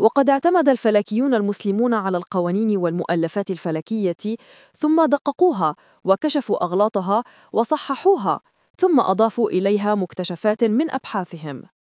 وقد اعتمد الفلكيون المسلمون على القوانين والمؤلفات الفلكية ثم دققوها وكشفوا أغلاطها وصححوها ثم أضافوا إليها مكتشفات من أبحاثهم.